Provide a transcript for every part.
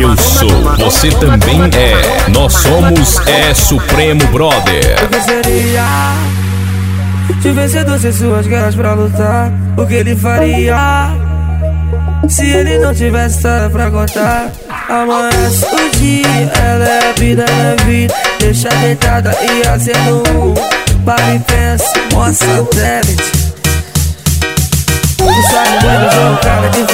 Eu sou, você também é. Nós somos é Supremo Brother. O que seria se o vencedor sem suas guerras pra lutar? O que ele faria se ele não tivesse história pra contar? Amanhece o dia, ela é vida, ela é vida. Deixa deitada e acendo um. Para e pensa, mostra satélite. Tu sabe muito, sou um cara diferente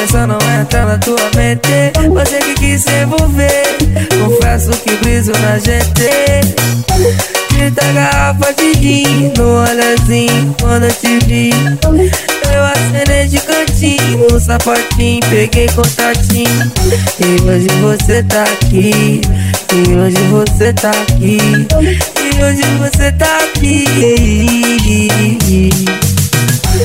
Intenção não é entrar na tua mente. Você que quis se envolver Confesso que briso na gente. Trinta garrafa de gin No olhazinho quando eu te vi. Eu acenei de cantinho No sapatinho, peguei contatinho. E hoje você tá aqui. E hoje você tá aqui. E hoje você tá aqui.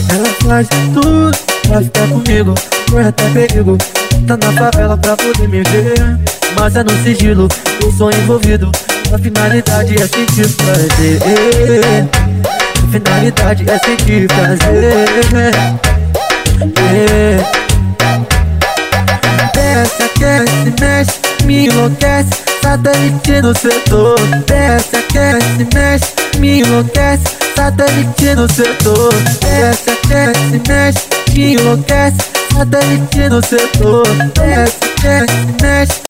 Ela faz tudo pra ficar comigo, corre até perigo. Tá na favela pra poder me ver, mas é no sigilo. Eu sou envolvido, a finalidade é sentir prazer. A finalidade é sentir prazer. Desce, aquece, mexe, me enlouquece. Satélite no setor. Desce, aquece, mexe, me enlouquece. Satélite no setor. Desce, aquece, mexe, me enlouquece. Satélite no setor. Desce, aquece, mexe,